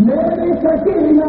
میری سکینہ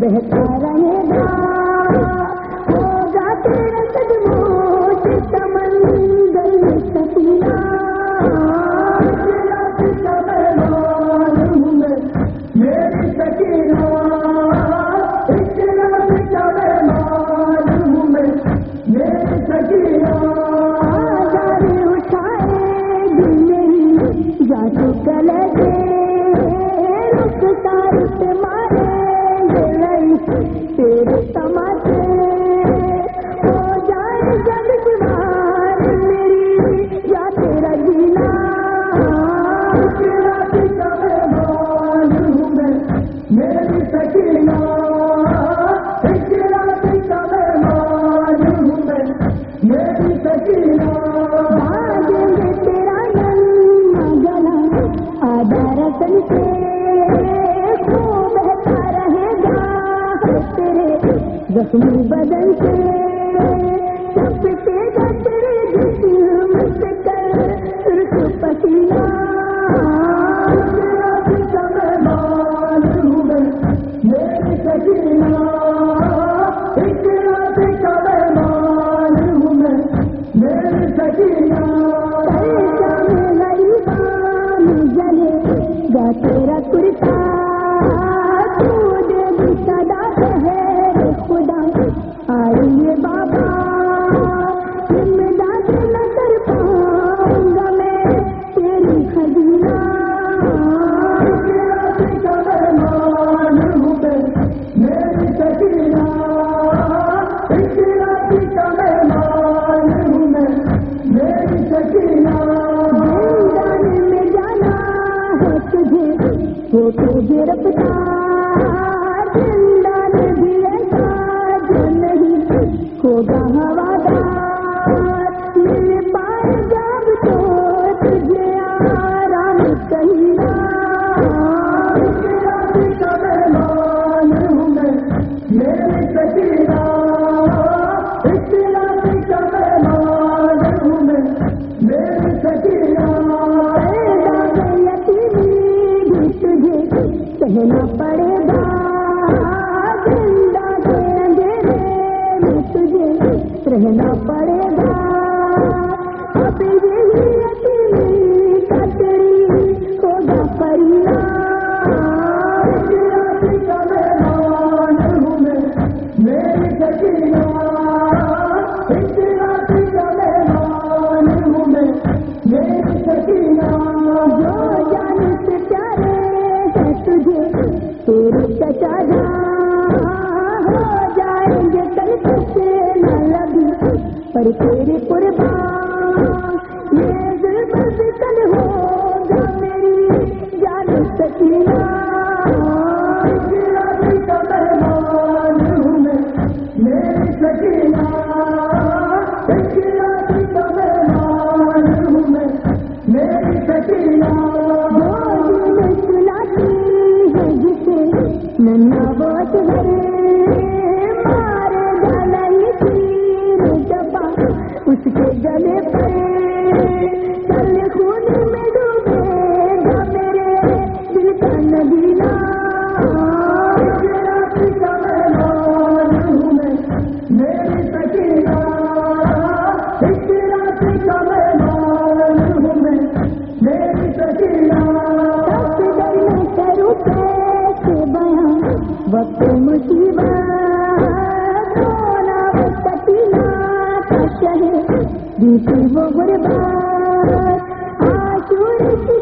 بہتر رہے تیرے تماشے ہو جائے جب گزار میری یا تیرا جینا تیرا پیتا مہمان ہوں میں میری سکینہ تیرا پیتا مہمان ہوں میں میری سکینہ تیرا جنم گلا آدھار سے بدل سے جائیں گے پر تیری قربان اس کے گلے پہ چل خون میں ڈوبے گا میرے دل کا نگینا میری سکینہ رات کا مہمان ہوں میں وقت مصیبت سونا پتیلا کشہ بیتی وہ غربت آشور کی